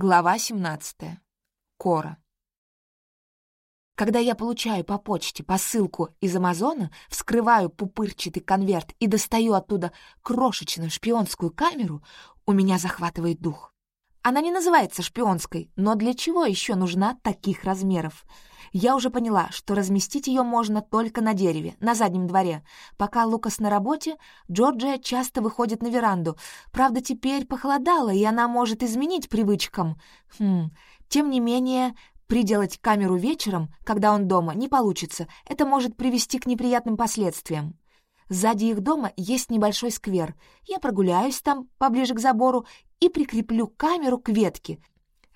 Глава 17. Кора. Когда я получаю по почте посылку из Амазона, вскрываю пупырчатый конверт и достаю оттуда крошечную шпионскую камеру, у меня захватывает дух. Она не называется шпионской, но для чего еще нужна таких размеров? Я уже поняла, что разместить ее можно только на дереве, на заднем дворе. Пока Лукас на работе, Джорджия часто выходит на веранду. Правда, теперь похолодало, и она может изменить привычкам. Хм. Тем не менее, приделать камеру вечером, когда он дома, не получится. Это может привести к неприятным последствиям. Сзади их дома есть небольшой сквер. Я прогуляюсь там, поближе к забору, и прикреплю камеру к ветке.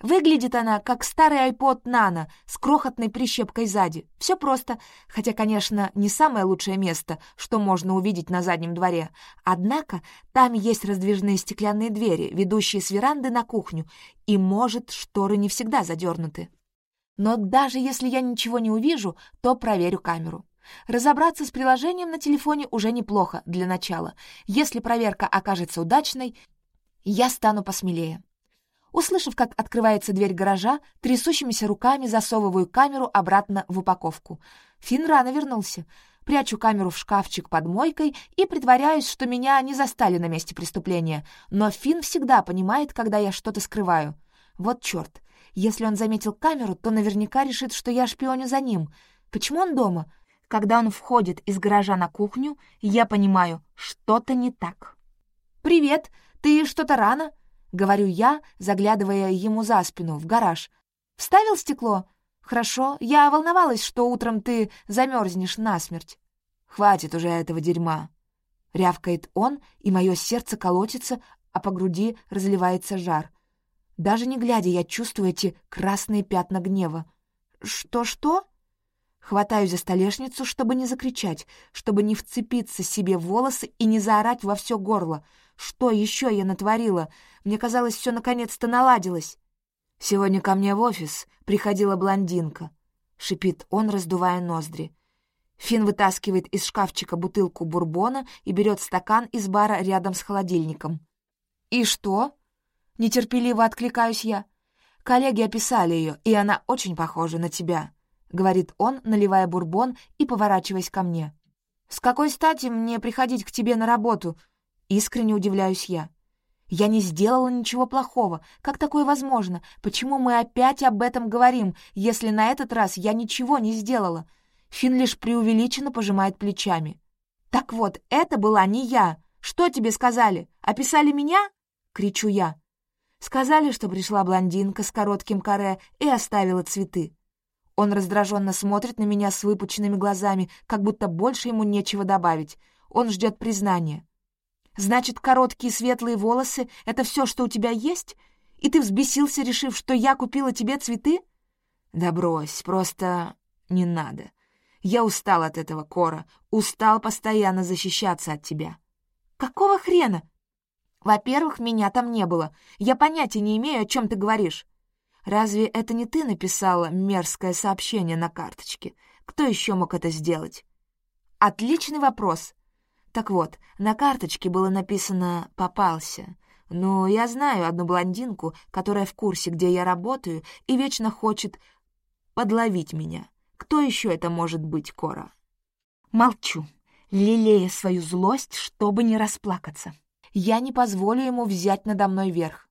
Выглядит она, как старый iPod Nano с крохотной прищепкой сзади. Все просто, хотя, конечно, не самое лучшее место, что можно увидеть на заднем дворе. Однако там есть раздвижные стеклянные двери, ведущие с веранды на кухню, и, может, шторы не всегда задернуты. Но даже если я ничего не увижу, то проверю камеру. Разобраться с приложением на телефоне уже неплохо для начала. Если проверка окажется удачной, я стану посмелее. Услышав, как открывается дверь гаража, трясущимися руками засовываю камеру обратно в упаковку. Фин рано вернулся. Прячу камеру в шкафчик под мойкой и притворяюсь, что меня не застали на месте преступления. Но Фин всегда понимает, когда я что-то скрываю. Вот черт. Если он заметил камеру, то наверняка решит, что я шпионю за ним. Почему он дома? Когда он входит из гаража на кухню, я понимаю, что-то не так. «Привет!» «Ты что-то рано?» — говорю я, заглядывая ему за спину, в гараж. «Вставил стекло?» «Хорошо, я волновалась, что утром ты замерзнешь насмерть». «Хватит уже этого дерьма!» — рявкает он, и мое сердце колотится, а по груди разливается жар. Даже не глядя, я чувствую эти красные пятна гнева. «Что-что?» Хватаю за столешницу, чтобы не закричать, чтобы не вцепиться себе в волосы и не заорать во все горло. Что еще я натворила? Мне казалось, все наконец-то наладилось. «Сегодня ко мне в офис приходила блондинка», — шипит он, раздувая ноздри. Фин вытаскивает из шкафчика бутылку бурбона и берет стакан из бара рядом с холодильником. «И что?» — нетерпеливо откликаюсь я. «Коллеги описали ее, и она очень похожа на тебя». — говорит он, наливая бурбон и поворачиваясь ко мне. «С какой стати мне приходить к тебе на работу?» Искренне удивляюсь я. «Я не сделала ничего плохого. Как такое возможно? Почему мы опять об этом говорим, если на этот раз я ничего не сделала?» Фин лишь преувеличенно пожимает плечами. «Так вот, это была не я. Что тебе сказали? Описали меня?» — кричу я. Сказали, что пришла блондинка с коротким каре и оставила цветы. Он раздраженно смотрит на меня с выпученными глазами, как будто больше ему нечего добавить. Он ждет признания. «Значит, короткие светлые волосы — это все, что у тебя есть? И ты взбесился, решив, что я купила тебе цветы?» «Да брось, просто не надо. Я устал от этого, Кора. Устал постоянно защищаться от тебя». «Какого хрена?» «Во-первых, меня там не было. Я понятия не имею, о чем ты говоришь. Разве это не ты написала мерзкое сообщение на карточке? Кто еще мог это сделать? Отличный вопрос. Так вот, на карточке было написано «попался». Но я знаю одну блондинку, которая в курсе, где я работаю, и вечно хочет подловить меня. Кто еще это может быть, Кора? Молчу, лелея свою злость, чтобы не расплакаться. Я не позволю ему взять надо мной верх.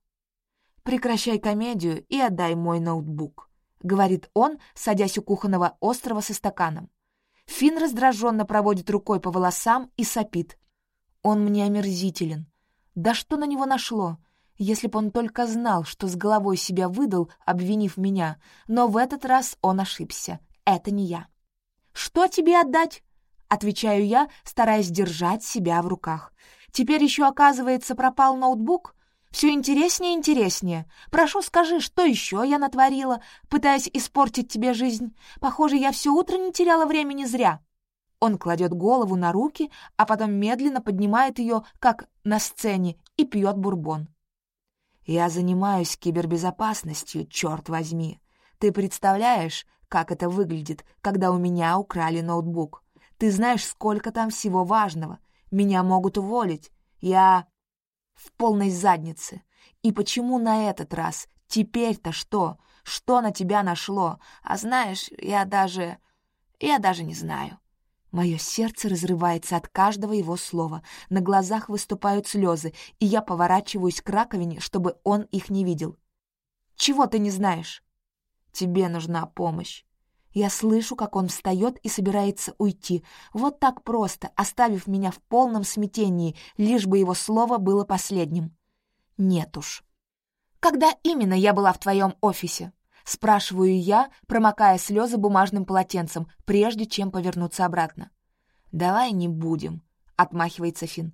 «Прекращай комедию и отдай мой ноутбук», — говорит он, садясь у кухонного острова со стаканом. Фин раздраженно проводит рукой по волосам и сопит. «Он мне омерзителен. Да что на него нашло? Если б он только знал, что с головой себя выдал, обвинив меня, но в этот раз он ошибся. Это не я». «Что тебе отдать?» — отвечаю я, стараясь держать себя в руках. «Теперь еще, оказывается, пропал ноутбук?» Все интереснее и интереснее. Прошу, скажи, что еще я натворила, пытаясь испортить тебе жизнь? Похоже, я все утро не теряла времени зря». Он кладет голову на руки, а потом медленно поднимает ее, как на сцене, и пьет бурбон. «Я занимаюсь кибербезопасностью, черт возьми. Ты представляешь, как это выглядит, когда у меня украли ноутбук? Ты знаешь, сколько там всего важного. Меня могут уволить. Я в полной заднице. И почему на этот раз? Теперь-то что? Что на тебя нашло? А знаешь, я даже... Я даже не знаю. Мое сердце разрывается от каждого его слова, на глазах выступают слезы, и я поворачиваюсь к раковине, чтобы он их не видел. «Чего ты не знаешь?» «Тебе нужна помощь. Я слышу, как он встает и собирается уйти. Вот так просто, оставив меня в полном смятении, лишь бы его слово было последним. Нет уж. «Когда именно я была в твоем офисе?» Спрашиваю я, промокая слезы бумажным полотенцем, прежде чем повернуться обратно. «Давай не будем», — отмахивается Фин.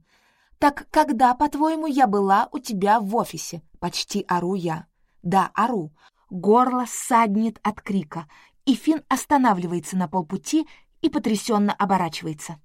«Так когда, по-твоему, я была у тебя в офисе?» Почти ору я. «Да, ору». Горло саднет от крика и Финн останавливается на полпути и потрясенно оборачивается.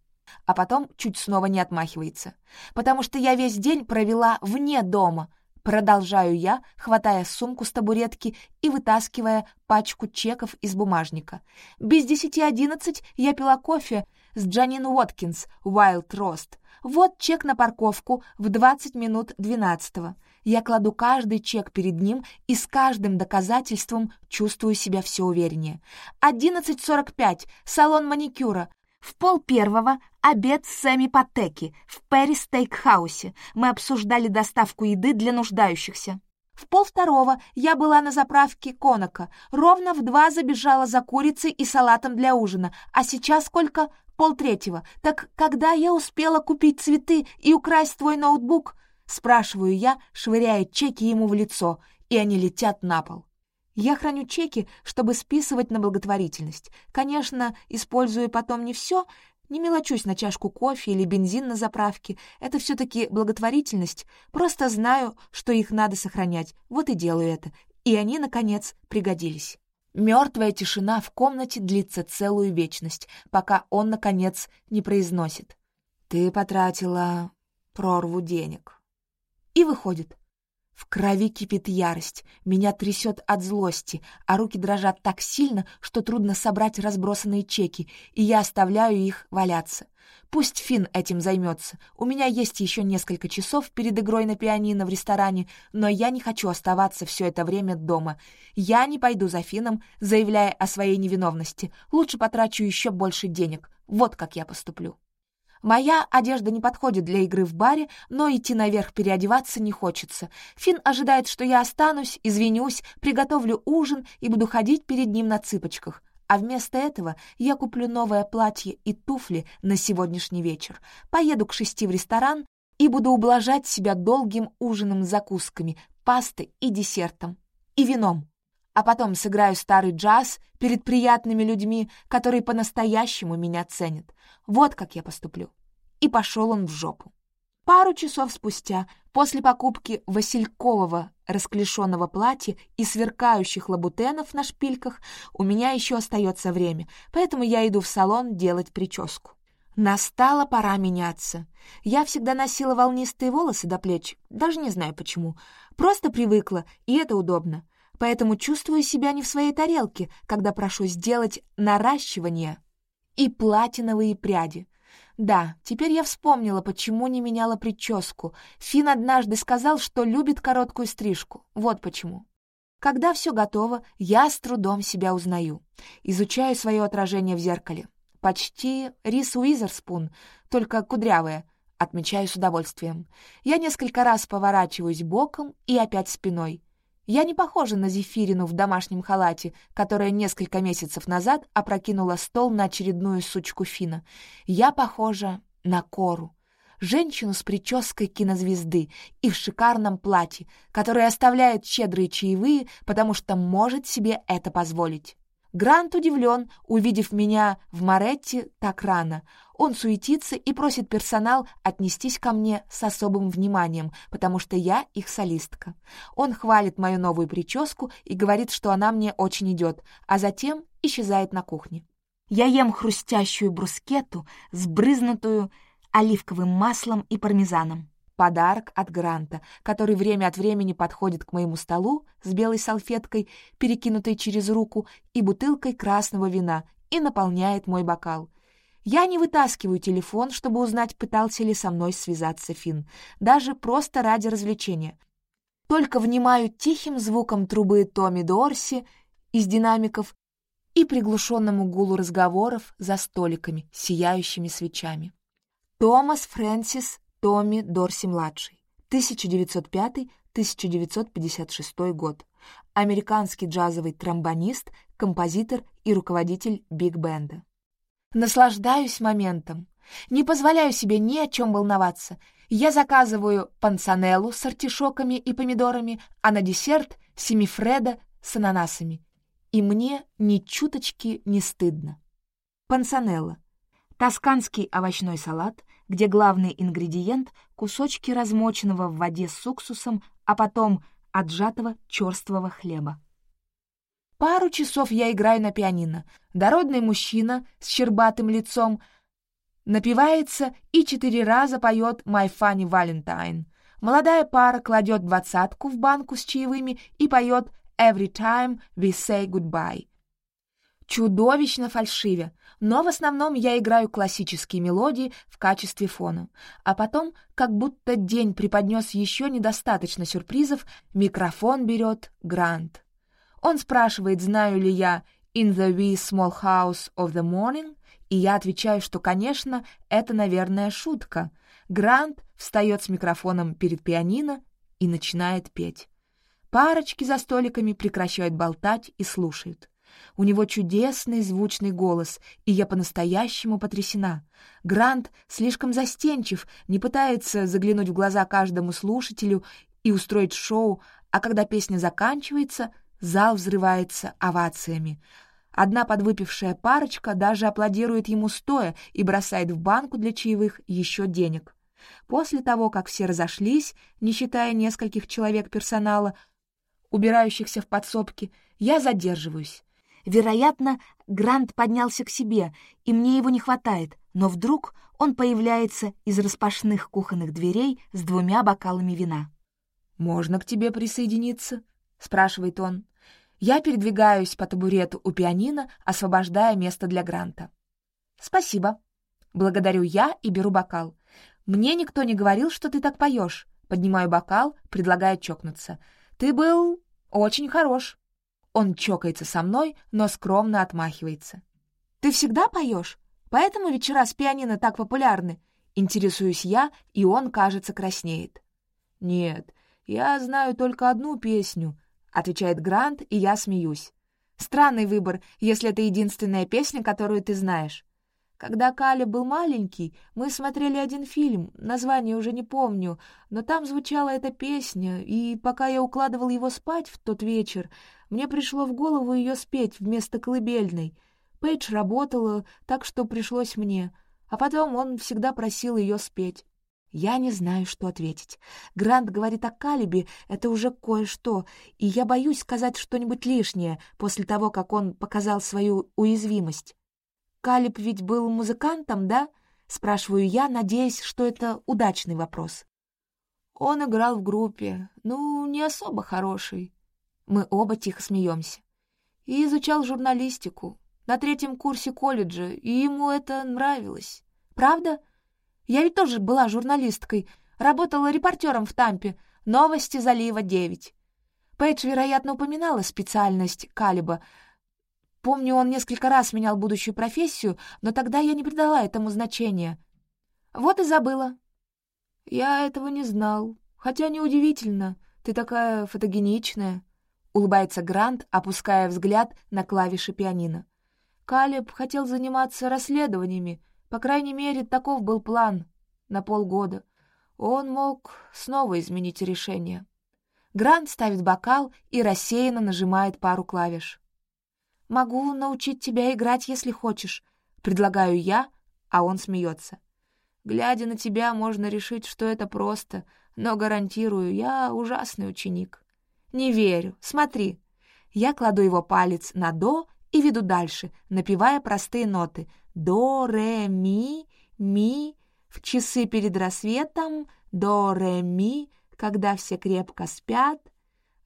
А потом чуть снова не отмахивается. «Потому что я весь день провела вне дома», продолжаю я, хватая сумку с табуретки и вытаскивая пачку чеков из бумажника. Без десяти одиннадцать я пила кофе с Джанин Уоткинс, Wild Рост. Вот чек на парковку в 20 минут двенадцатого. Я кладу каждый чек перед ним и с каждым доказательством чувствую себя все увереннее. 11.45. Салон маникюра. В пол первого обед с Сэмми Патеки в Перри Стейкхаусе. Мы обсуждали доставку еды для нуждающихся. В пол второго я была на заправке Конока. Ровно в два забежала за курицей и салатом для ужина. А сейчас сколько? Пол третьего. Так когда я успела купить цветы и украсть твой ноутбук? Спрашиваю я, швыряя чеки ему в лицо, и они летят на пол. Я храню чеки, чтобы списывать на благотворительность. Конечно, использую потом не все, не мелочусь на чашку кофе или бензин на заправке. Это все таки благотворительность. Просто знаю, что их надо сохранять. Вот и делаю это. И они, наконец, пригодились. Мертвая тишина в комнате длится целую вечность, пока он, наконец, не произносит. «Ты потратила прорву денег» и выходит. В крови кипит ярость, меня трясет от злости, а руки дрожат так сильно, что трудно собрать разбросанные чеки, и я оставляю их валяться. Пусть Финн этим займется. У меня есть еще несколько часов перед игрой на пианино в ресторане, но я не хочу оставаться все это время дома. Я не пойду за Финном, заявляя о своей невиновности. Лучше потрачу еще больше денег. Вот как я поступлю. Моя одежда не подходит для игры в баре, но идти наверх переодеваться не хочется. Финн ожидает, что я останусь, извинюсь, приготовлю ужин и буду ходить перед ним на цыпочках. А вместо этого я куплю новое платье и туфли на сегодняшний вечер. Поеду к шести в ресторан и буду ублажать себя долгим ужином с закусками, пастой и десертом. И вином а потом сыграю старый джаз перед приятными людьми, которые по-настоящему меня ценят. Вот как я поступлю». И пошел он в жопу. Пару часов спустя, после покупки василькового расклешенного платья и сверкающих лабутенов на шпильках, у меня еще остается время, поэтому я иду в салон делать прическу. Настала пора меняться. Я всегда носила волнистые волосы до плеч, даже не знаю почему. Просто привыкла, и это удобно поэтому чувствую себя не в своей тарелке, когда прошу сделать наращивание и платиновые пряди. Да, теперь я вспомнила, почему не меняла прическу. Фин однажды сказал, что любит короткую стрижку. Вот почему. Когда все готово, я с трудом себя узнаю. Изучаю свое отражение в зеркале. Почти Рис Уизерспун, только кудрявая — отмечаю с удовольствием. Я несколько раз поворачиваюсь боком и опять спиной. Я не похожа на Зефирину в домашнем халате, которая несколько месяцев назад опрокинула стол на очередную сучку Фина. Я похожа на Кору, женщину с прической кинозвезды и в шикарном платье, которая оставляет щедрые чаевые, потому что может себе это позволить. Грант удивлен, увидев меня в Маретте так рано. Он суетится и просит персонал отнестись ко мне с особым вниманием, потому что я их солистка. Он хвалит мою новую прическу и говорит, что она мне очень идет, а затем исчезает на кухне. Я ем хрустящую брускету, сбрызнутую оливковым маслом и пармезаном подарок от Гранта, который время от времени подходит к моему столу с белой салфеткой, перекинутой через руку, и бутылкой красного вина, и наполняет мой бокал. Я не вытаскиваю телефон, чтобы узнать, пытался ли со мной связаться Финн, даже просто ради развлечения. Только внимаю тихим звуком трубы Томми Дорси из динамиков и приглушенному гулу разговоров за столиками, сияющими свечами. Томас Фрэнсис Томми Дорси-младший, 1905-1956 год. Американский джазовый тромбонист, композитор и руководитель биг-бенда. Наслаждаюсь моментом. Не позволяю себе ни о чем волноваться. Я заказываю панцанеллу с артишоками и помидорами, а на десерт — семифреда с ананасами. И мне ни чуточки не стыдно. Панцанелла, Тосканский овощной салат — где главный ингредиент — кусочки размоченного в воде с уксусом, а потом отжатого черствого хлеба. Пару часов я играю на пианино. Дородный мужчина с щербатым лицом напивается и четыре раза поет «My Funny Valentine». Молодая пара кладет двадцатку в банку с чаевыми и поет «Every time we say goodbye» чудовищно фальшиве, но в основном я играю классические мелодии в качестве фона. А потом, как будто день преподнес еще недостаточно сюрпризов, микрофон берет Грант. Он спрашивает, знаю ли я «In the wee small house of the morning», и я отвечаю, что, конечно, это, наверное, шутка. Грант встает с микрофоном перед пианино и начинает петь. Парочки за столиками прекращают болтать и слушают. У него чудесный звучный голос, и я по-настоящему потрясена. Грант слишком застенчив, не пытается заглянуть в глаза каждому слушателю и устроить шоу, а когда песня заканчивается, зал взрывается овациями. Одна подвыпившая парочка даже аплодирует ему стоя и бросает в банку для чаевых еще денег. После того, как все разошлись, не считая нескольких человек персонала, убирающихся в подсобке, я задерживаюсь. Вероятно, Грант поднялся к себе, и мне его не хватает, но вдруг он появляется из распашных кухонных дверей с двумя бокалами вина. «Можно к тебе присоединиться?» — спрашивает он. Я передвигаюсь по табурету у пианино, освобождая место для Гранта. «Спасибо». Благодарю я и беру бокал. «Мне никто не говорил, что ты так поешь». Поднимаю бокал, предлагая чокнуться. «Ты был очень хорош». Он чокается со мной, но скромно отмахивается. «Ты всегда поешь? Поэтому вечера с пианино так популярны?» Интересуюсь я, и он, кажется, краснеет. «Нет, я знаю только одну песню», — отвечает Грант, и я смеюсь. «Странный выбор, если это единственная песня, которую ты знаешь». Когда Каля был маленький, мы смотрели один фильм, название уже не помню, но там звучала эта песня, и пока я укладывал его спать в тот вечер, мне пришло в голову ее спеть вместо колыбельной. Пейдж работала, так что пришлось мне. А потом он всегда просил ее спеть. Я не знаю, что ответить. Грант говорит о Калибе, это уже кое-что, и я боюсь сказать что-нибудь лишнее после того, как он показал свою уязвимость. «Калиб ведь был музыкантом, да?» — спрашиваю я, надеясь, что это удачный вопрос. Он играл в группе, ну, не особо хороший. Мы оба тихо смеемся. И изучал журналистику на третьем курсе колледжа, и ему это нравилось. Правда? Я ведь тоже была журналисткой, работала репортером в Тампе, новости залива 9. Пейдж, вероятно, упоминала специальность Калиба. Помню, он несколько раз менял будущую профессию, но тогда я не придала этому значения. Вот и забыла. Я этого не знал. Хотя неудивительно, ты такая фотогеничная улыбается Грант, опуская взгляд на клавиши пианино. Калеб хотел заниматься расследованиями, по крайней мере, таков был план на полгода. Он мог снова изменить решение. Грант ставит бокал и рассеянно нажимает пару клавиш. «Могу научить тебя играть, если хочешь», — предлагаю я, а он смеется. «Глядя на тебя, можно решить, что это просто, но гарантирую, я ужасный ученик». Не верю. Смотри. Я кладу его палец на до и веду дальше, напевая простые ноты. До, ре, ми, ми. В часы перед рассветом до, ре, ми, когда все крепко спят.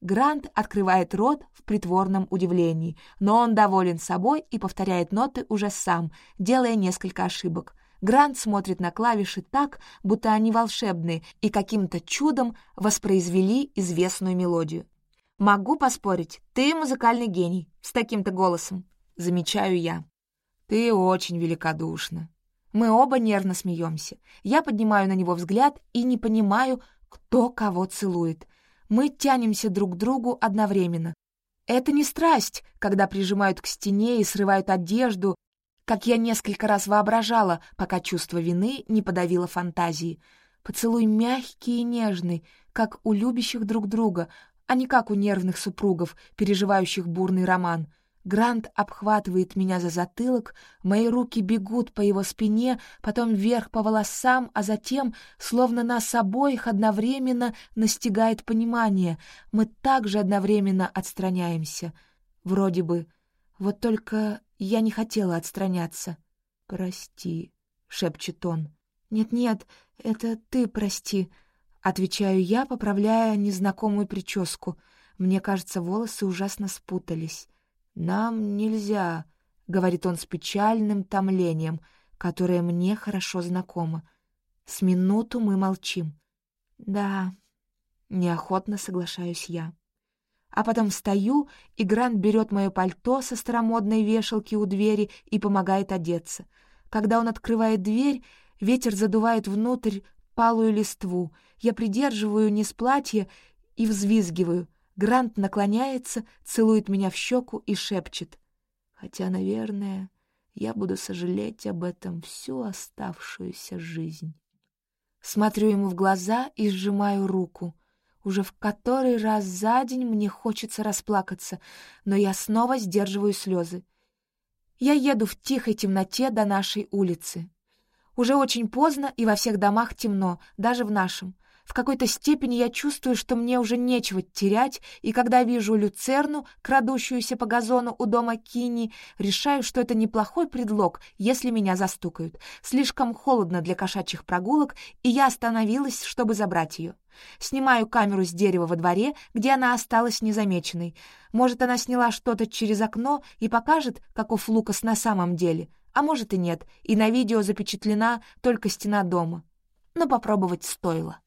Грант открывает рот в притворном удивлении, но он доволен собой и повторяет ноты уже сам, делая несколько ошибок. Грант смотрит на клавиши так, будто они волшебные и каким-то чудом воспроизвели известную мелодию. «Могу поспорить, ты музыкальный гений с таким-то голосом», — замечаю я. «Ты очень великодушна». Мы оба нервно смеемся. Я поднимаю на него взгляд и не понимаю, кто кого целует. Мы тянемся друг к другу одновременно. Это не страсть, когда прижимают к стене и срывают одежду, как я несколько раз воображала, пока чувство вины не подавило фантазии. Поцелуй мягкий и нежный, как у любящих друг друга, а не как у нервных супругов, переживающих бурный роман. Грант обхватывает меня за затылок, мои руки бегут по его спине, потом вверх по волосам, а затем, словно нас обоих, одновременно настигает понимание. Мы также одновременно отстраняемся. Вроде бы. Вот только я не хотела отстраняться. «Прости», — шепчет он. «Нет-нет, это ты прости», Отвечаю я, поправляя незнакомую прическу. Мне кажется, волосы ужасно спутались. «Нам нельзя», — говорит он с печальным томлением, которое мне хорошо знакомо. С минуту мы молчим. «Да», — неохотно соглашаюсь я. А потом встаю, и Грант берет мое пальто со старомодной вешалки у двери и помогает одеться. Когда он открывает дверь, ветер задувает внутрь палую листву. Я придерживаю низ платья и взвизгиваю. Грант наклоняется, целует меня в щеку и шепчет. Хотя, наверное, я буду сожалеть об этом всю оставшуюся жизнь. Смотрю ему в глаза и сжимаю руку. Уже в который раз за день мне хочется расплакаться, но я снова сдерживаю слезы. Я еду в тихой темноте до нашей улицы. Уже очень поздно, и во всех домах темно, даже в нашем. В какой-то степени я чувствую, что мне уже нечего терять, и когда вижу люцерну, крадущуюся по газону у дома Кини, решаю, что это неплохой предлог, если меня застукают. Слишком холодно для кошачьих прогулок, и я остановилась, чтобы забрать ее. Снимаю камеру с дерева во дворе, где она осталась незамеченной. Может, она сняла что-то через окно и покажет, каков Лукас на самом деле а может и нет, и на видео запечатлена только стена дома. Но попробовать стоило.